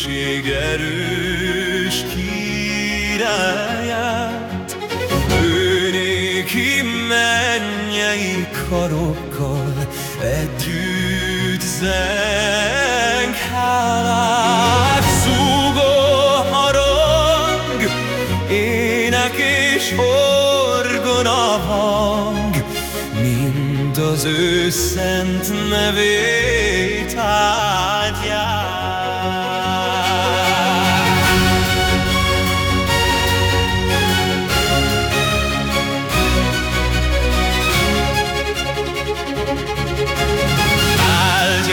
dicsőség erős királyát. Ő néki mennyei karokkal együtt zeng hálát. Szúgó harang, ének és orgona hang, mind az ő szent nevét áldják.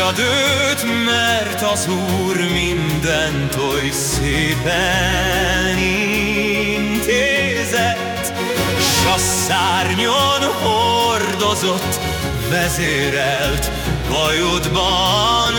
Áldjad őt, mert az Úr mindent oly szépen intézett, S a szárnyon hordozott, vezérelt, bajodban.